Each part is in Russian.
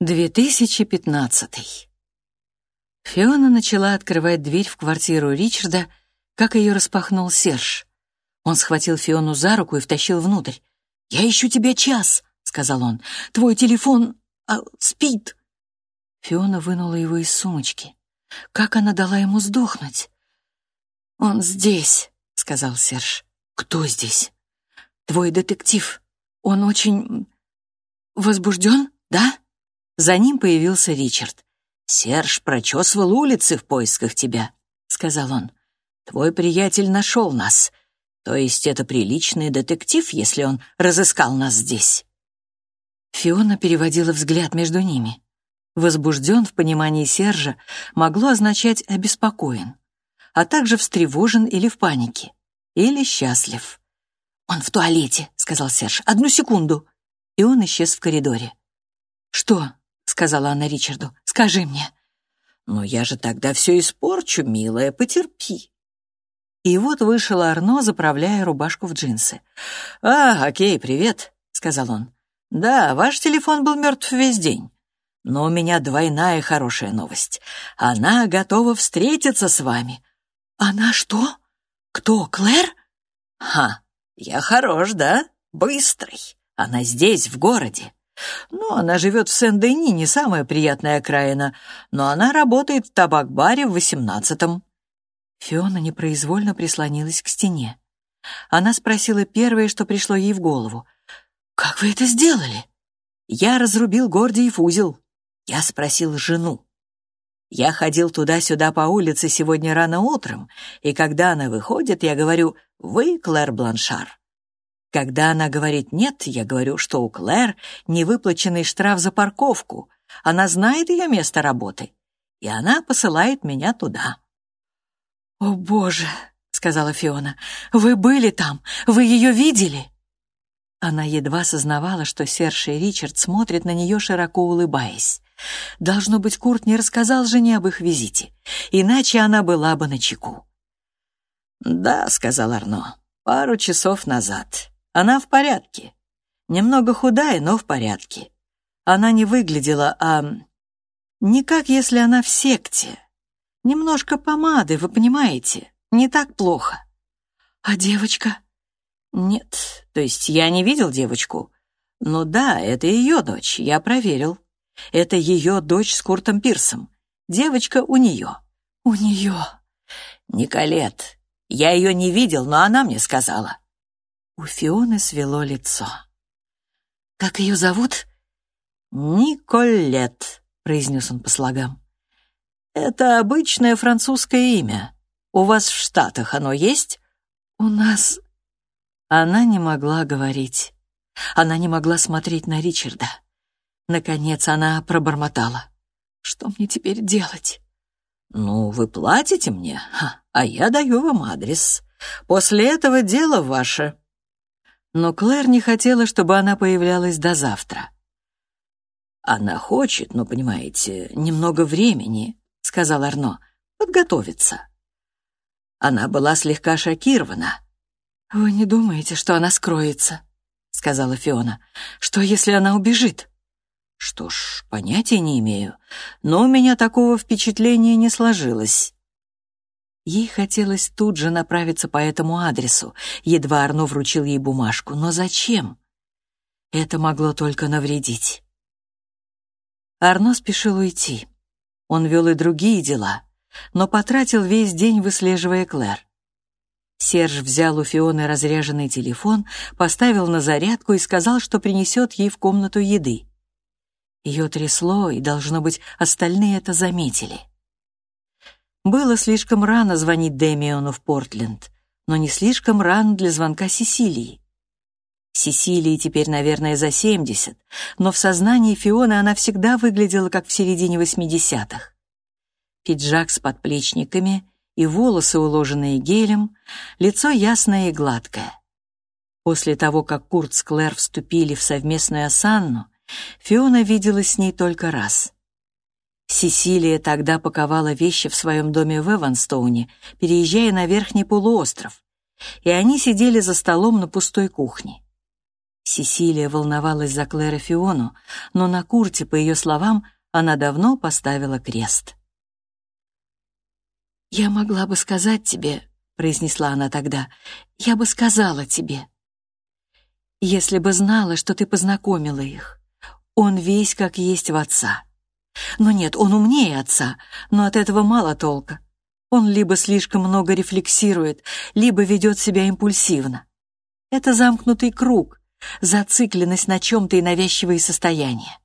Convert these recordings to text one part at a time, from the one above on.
2015. Фиона начала открывать дверь в квартиру Ричарда, как ее распахнул Серж. Он схватил Фиону за руку и втащил внутрь. «Я ищу тебя час», — сказал он. «Твой телефон а, спит». Фиона вынула его из сумочки. Как она дала ему сдохнуть? «Он здесь», — сказал Серж. «Кто здесь?» «Твой детектив. Он очень... возбужден, да?» За ним появился Ричард. «Серж прочесывал улицы в поисках тебя», — сказал он. «Твой приятель нашел нас. То есть это приличный детектив, если он разыскал нас здесь?» Фиона переводила взгляд между ними. Возбужден в понимании Сержа могло означать обеспокоен, а также встревожен или в панике, или счастлив. «Он в туалете», — сказал Серж. «Одну секунду». И он исчез в коридоре. «Что?» — сказала она Ричарду. «Скажи мне». «Ну, я же тогда все испорчу, милая, потерпи». И вот вышел Арно, заправляя рубашку в джинсы. «А, окей, привет», — сказал он. «Да, ваш телефон был мертв весь день. Но у меня двойная хорошая новость. Она готова встретиться с вами». «Она что? Кто, Клэр?» «Ха, я хорош, да? Быстрый. Она здесь, в городе. Ну, она живет в Сен-Дени, не самая приятная окраина, но она работает в табак-баре в восемнадцатом». Фиона непроизвольно прислонилась к стене. Она спросила первое, что пришло ей в голову. «Как вы это сделали?» «Я разрубил Гордиев узел». Я спросил жену. Я ходил туда-сюда по улице сегодня рано утром, и когда она выходит, я говорю «Вы Клэр Бланшар». Когда она говорит «нет», я говорю, что у Клэр невыплаченный штраф за парковку. Она знает ее место работы, и она посылает меня туда. «О, Боже!» — сказала Фиона. «Вы были там? Вы ее видели?» Она едва сознавала, что Серж и Ричард смотрят на нее, широко улыбаясь. Должно быть, Курт не рассказал жене об их визите, иначе она была бы на чеку. «Да», — сказал Арно, — «пару часов назад. Она в порядке. Немного худая, но в порядке. Она не выглядела, а... Не как если она в секте. Немножко помады, вы понимаете? Не так плохо. А девочка? Нет, то есть я не видел девочку. Ну да, это ее дочь, я проверил. Это ее дочь с Куртом Пирсом. Девочка у нее. У нее. Николет. Я ее не видел, но она мне сказала. У Фионы свело лицо. «Как ее зовут?» «Николет», — произнес он по слогам. «Это обычное французское имя. У вас в Штатах оно есть?» «У нас...» Она не могла говорить. Она не могла смотреть на Ричарда. Наконец она пробормотала. «Что мне теперь делать?» «Ну, вы платите мне, а я даю вам адрес. После этого дело ваше» но Клэр не хотела, чтобы она появлялась до завтра. «Она хочет, но, понимаете, немного времени», — сказал Арно, — «подготовиться». Она была слегка шокирована. «Вы не думаете, что она скроется?» — сказала Фиона. «Что, если она убежит?» «Что ж, понятия не имею, но у меня такого впечатления не сложилось». Ей хотелось тут же направиться по этому адресу, едва Арно вручил ей бумажку. Но зачем? Это могло только навредить. Арно спешил уйти. Он вел и другие дела, но потратил весь день, выслеживая Клэр. Серж взял у Фионы разряженный телефон, поставил на зарядку и сказал, что принесет ей в комнату еды. Ее трясло, и, должно быть, остальные это заметили. Было слишком рано звонить Дэмиону в Портленд, но не слишком рано для звонка Сесилии. Сесилии теперь, наверное, за 70, но в сознании Фионы она всегда выглядела как в середине 80-х. Пиджак с подплечниками и волосы, уложенные гелем, лицо ясное и гладкое. После того, как Курт с Клэр вступили в совместную осанну, Фиона виделась с ней только раз. Сесилия тогда паковала вещи в своем доме в Эванстоуне, переезжая на верхний полуостров, и они сидели за столом на пустой кухне. Сесилия волновалась за Клэр и Фиону, но на Курте, по ее словам, она давно поставила крест. «Я могла бы сказать тебе», — произнесла она тогда, — «я бы сказала тебе, если бы знала, что ты познакомила их. Он весь как есть в отца. Но нет, он умнее отца, но от этого мало толка. Он либо слишком много рефлексирует, либо ведет себя импульсивно. Это замкнутый круг, зацикленность на чем-то и навязчивые состояния.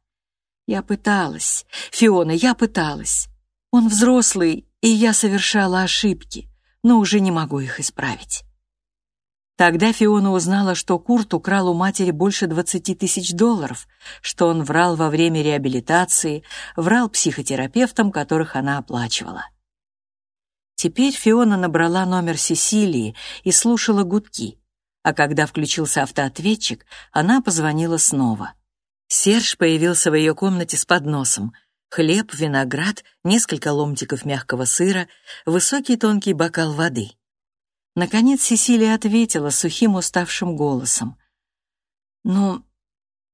Я пыталась, Фиона, я пыталась. Он взрослый, и я совершала ошибки, но уже не могу их исправить. Тогда Фиона узнала, что Курт украл у матери больше 20 тысяч долларов, что он врал во время реабилитации, врал психотерапевтам, которых она оплачивала. Теперь Фиона набрала номер Сесилии и слушала гудки, а когда включился автоответчик, она позвонила снова. Серж появился в ее комнате с подносом. Хлеб, виноград, несколько ломтиков мягкого сыра, высокий тонкий бокал воды. Наконец Сесилия ответила сухим уставшим голосом. «Ну,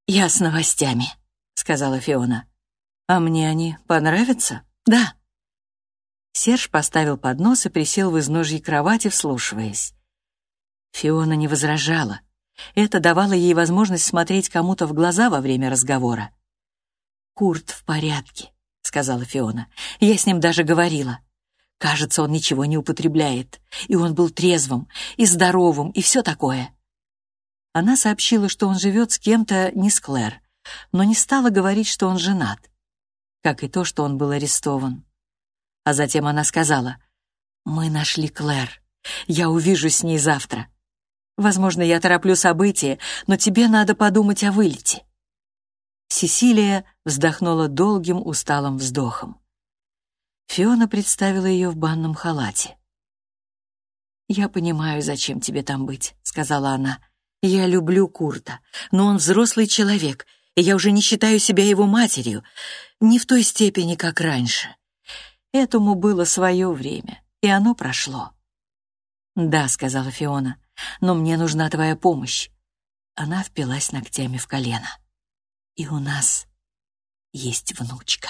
я с новостями», — сказала Фиона. «А мне они понравятся?» «Да», Серж поставил поднос и присел в изножье кровати, вслушиваясь. Фиона не возражала. Это давало ей возможность смотреть кому-то в глаза во время разговора. «Курт в порядке», — сказала Фиона. «Я с ним даже говорила. Кажется, он ничего не употребляет, и он был трезвым, и здоровым, и все такое». Она сообщила, что он живет с кем-то не с Клэр, но не стала говорить, что он женат, как и то, что он был арестован. А затем она сказала, «Мы нашли Клэр. Я увижу с ней завтра. Возможно, я тороплю события, но тебе надо подумать о вылете». Сесилия вздохнула долгим усталым вздохом. Фиона представила ее в банном халате. «Я понимаю, зачем тебе там быть», — сказала она. «Я люблю Курта, но он взрослый человек, и я уже не считаю себя его матерью, не в той степени, как раньше. Этому было свое время, и оно прошло. «Да», — сказала Фиона, — «но мне нужна твоя помощь». Она впилась ногтями в колено. «И у нас есть внучка».